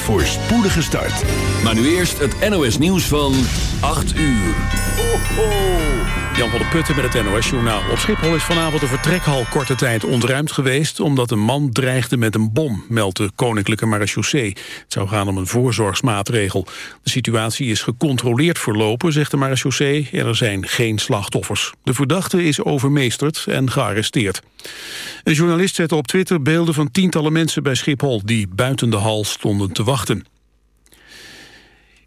voor spoedige start. Maar nu eerst het NOS nieuws van 8 uur. Ho. Jan van der Putten met het NOS-journaal. Op Schiphol is vanavond de vertrekhal korte tijd ontruimd geweest... omdat een man dreigde met een bom, meldt de Koninklijke Marechaussee. Het zou gaan om een voorzorgsmaatregel. De situatie is gecontroleerd verlopen, zegt de marechaussee... en er zijn geen slachtoffers. De verdachte is overmeesterd en gearresteerd. Een journalist zette op Twitter beelden van tientallen mensen bij Schiphol... die buiten de hal stonden te wachten.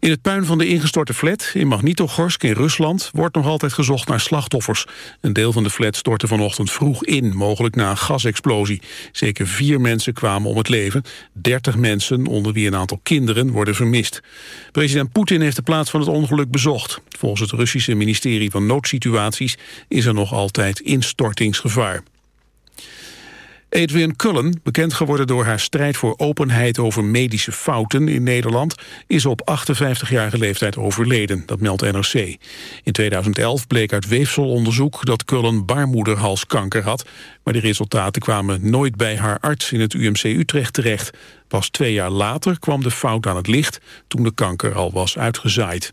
In het puin van de ingestorte flat in Magnitogorsk in Rusland wordt nog altijd gezocht naar slachtoffers. Een deel van de flat stortte vanochtend vroeg in, mogelijk na een gasexplosie. Zeker vier mensen kwamen om het leven. Dertig mensen, onder wie een aantal kinderen, worden vermist. President Poetin heeft de plaats van het ongeluk bezocht. Volgens het Russische ministerie van Noodsituaties is er nog altijd instortingsgevaar. Adrian Cullen, bekend geworden door haar strijd voor openheid over medische fouten in Nederland, is op 58-jarige leeftijd overleden, dat meldt NRC. In 2011 bleek uit weefselonderzoek dat Cullen baarmoederhalskanker had, maar de resultaten kwamen nooit bij haar arts in het UMC Utrecht terecht. Pas twee jaar later kwam de fout aan het licht, toen de kanker al was uitgezaaid.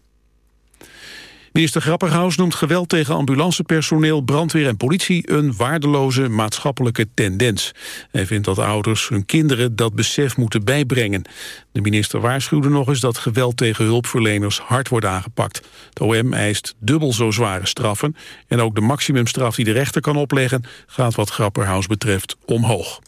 Minister Grapperhaus noemt geweld tegen ambulancepersoneel, brandweer en politie een waardeloze maatschappelijke tendens. Hij vindt dat ouders hun kinderen dat besef moeten bijbrengen. De minister waarschuwde nog eens dat geweld tegen hulpverleners hard wordt aangepakt. De OM eist dubbel zo zware straffen en ook de maximumstraf die de rechter kan opleggen gaat wat Grapperhaus betreft omhoog.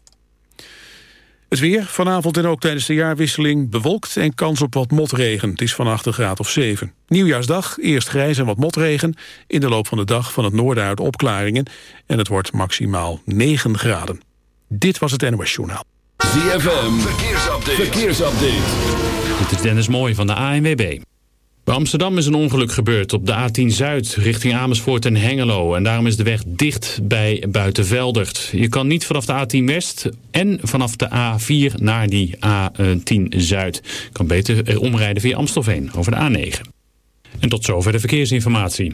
Het weer, vanavond en ook tijdens de jaarwisseling bewolkt en kans op wat motregen. Het is vannacht een graad of 7. Nieuwjaarsdag, eerst grijs en wat motregen. In de loop van de dag van het noorden uit opklaringen. En het wordt maximaal 9 graden. Dit was het NOS Journaal. ZFM, verkeersupdate. verkeersupdate. Dit is Dennis Mooij van de ANWB. Bij Amsterdam is een ongeluk gebeurd op de A10 Zuid richting Amersfoort en Hengelo. En daarom is de weg dicht bij Buitenveldert. Je kan niet vanaf de A10 West en vanaf de A4 naar die A10 Zuid. Je kan beter omrijden via Amstelveen over de A9. En tot zover de verkeersinformatie.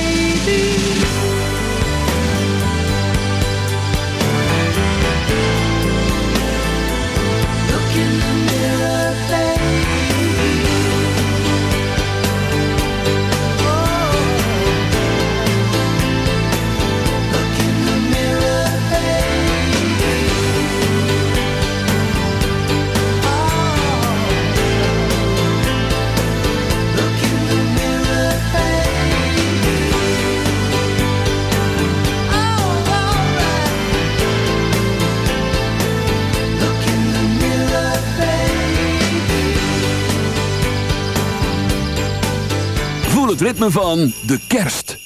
het ritme van de kerst.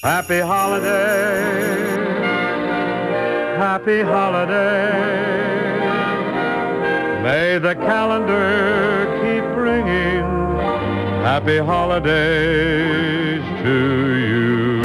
Happy holiday, happy holiday. May the calendar keep bringing happy holidays to you.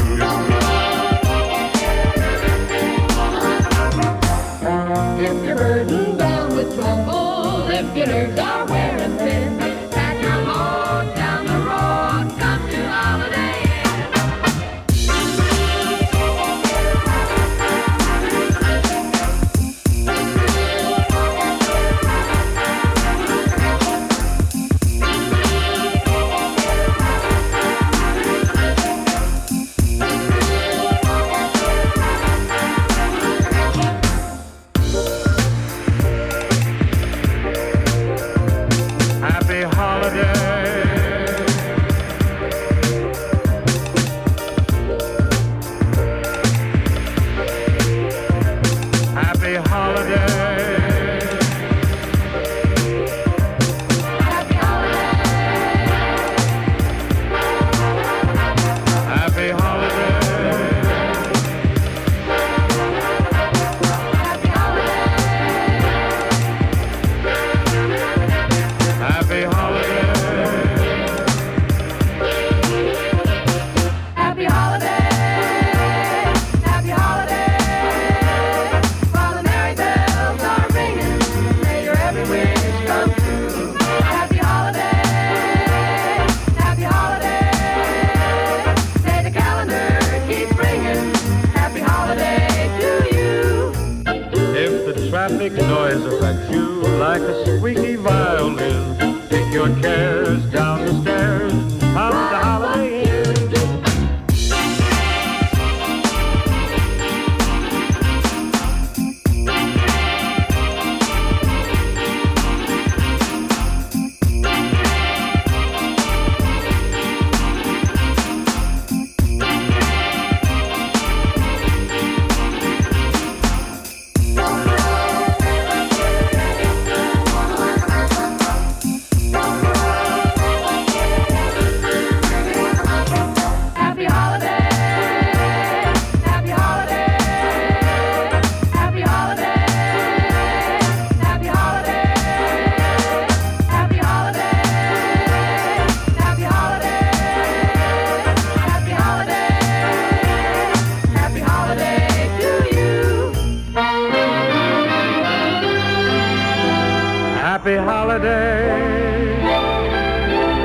holiday,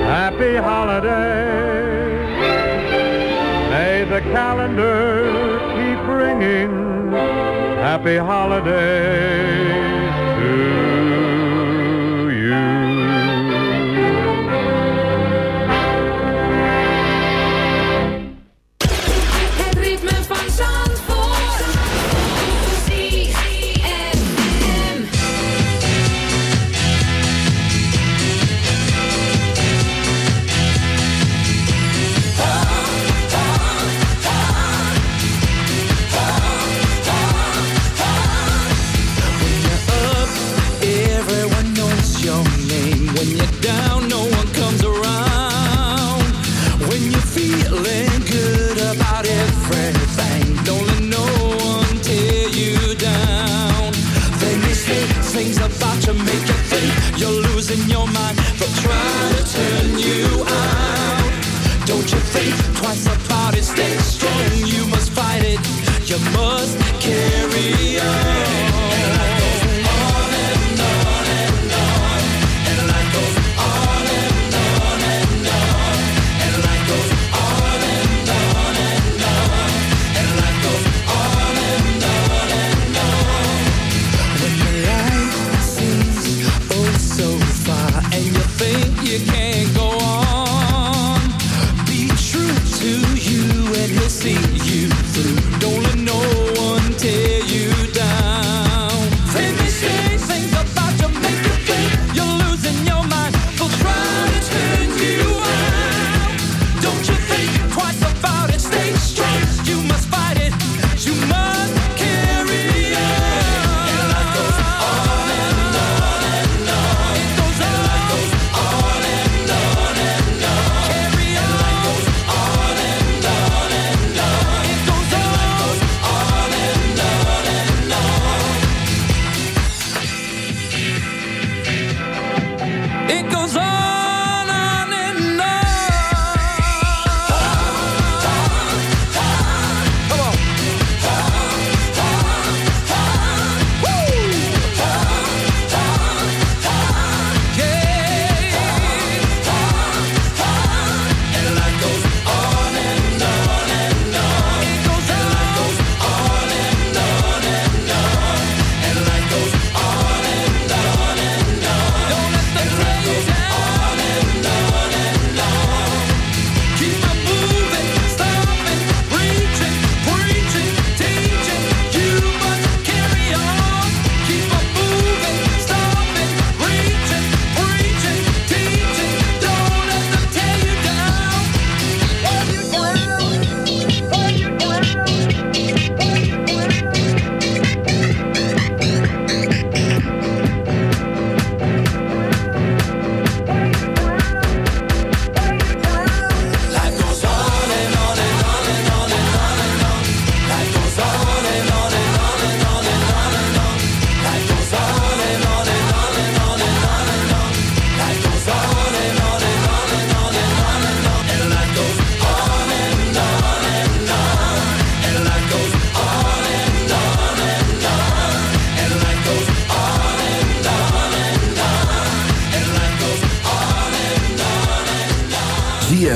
happy holiday. May the calendar keep ringing, happy holiday.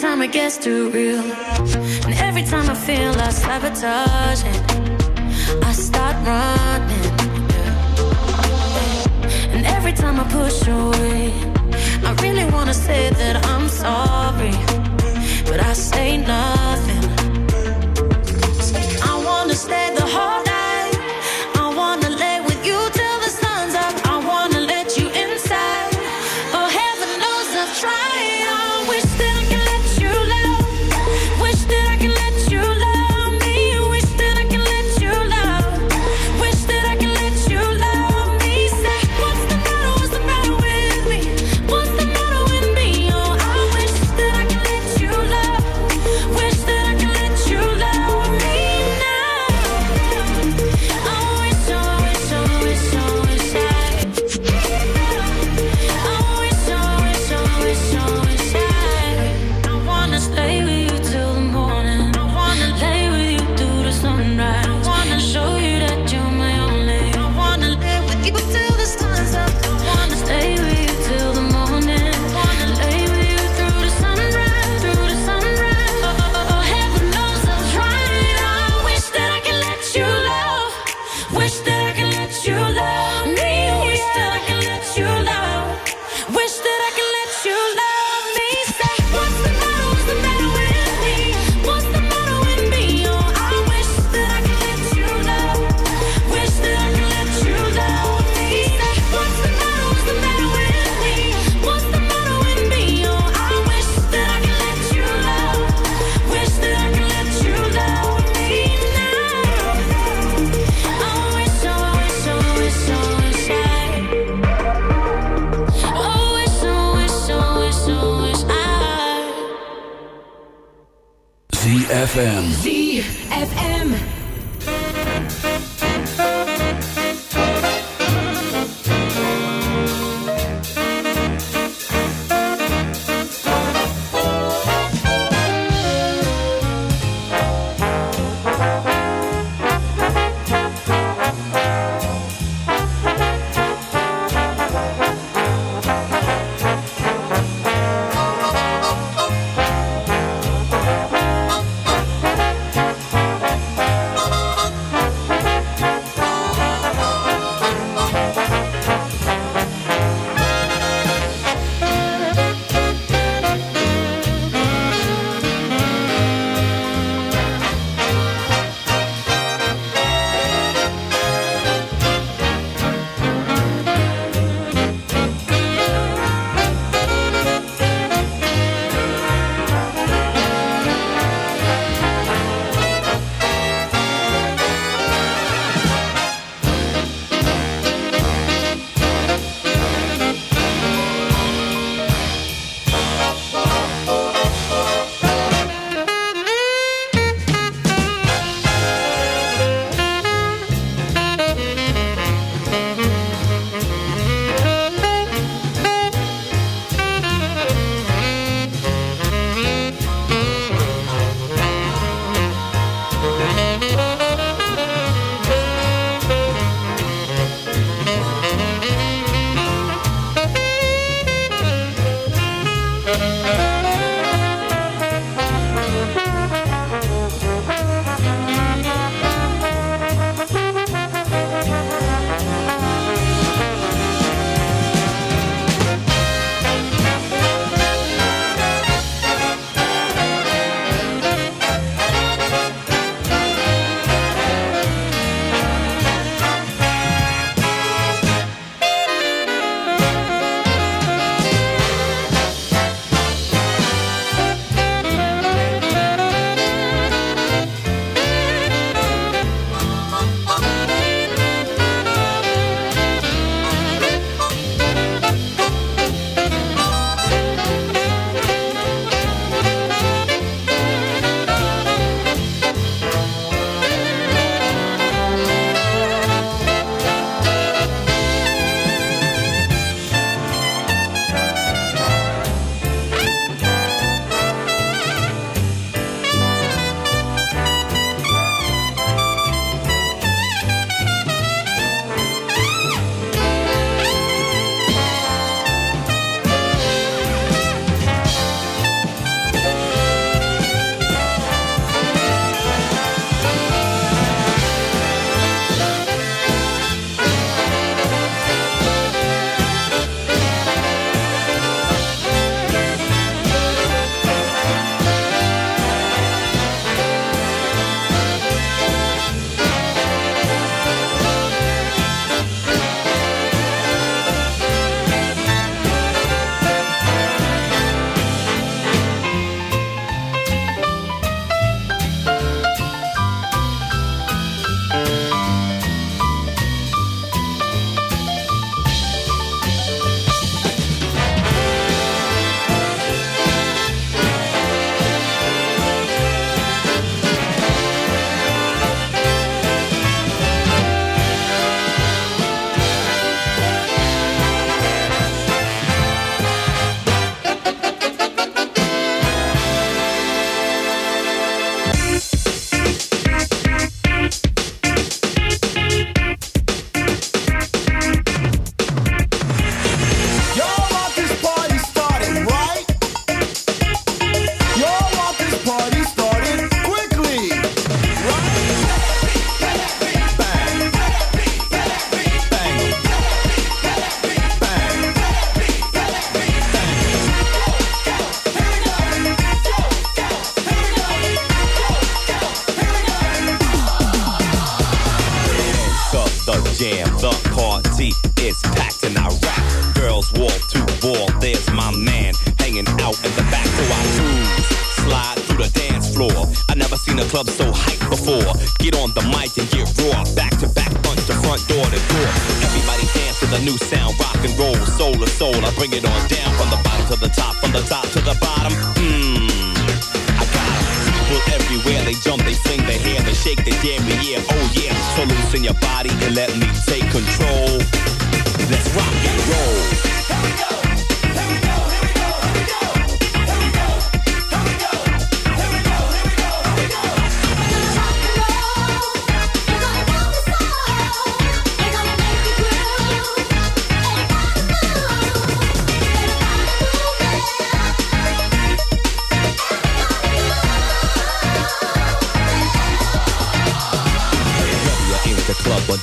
time it gets too real, and every time I feel I sabotage it, I start running. And every time I push away, I really wanna say that I'm sorry, but I say nothing. ZFM. ZFM.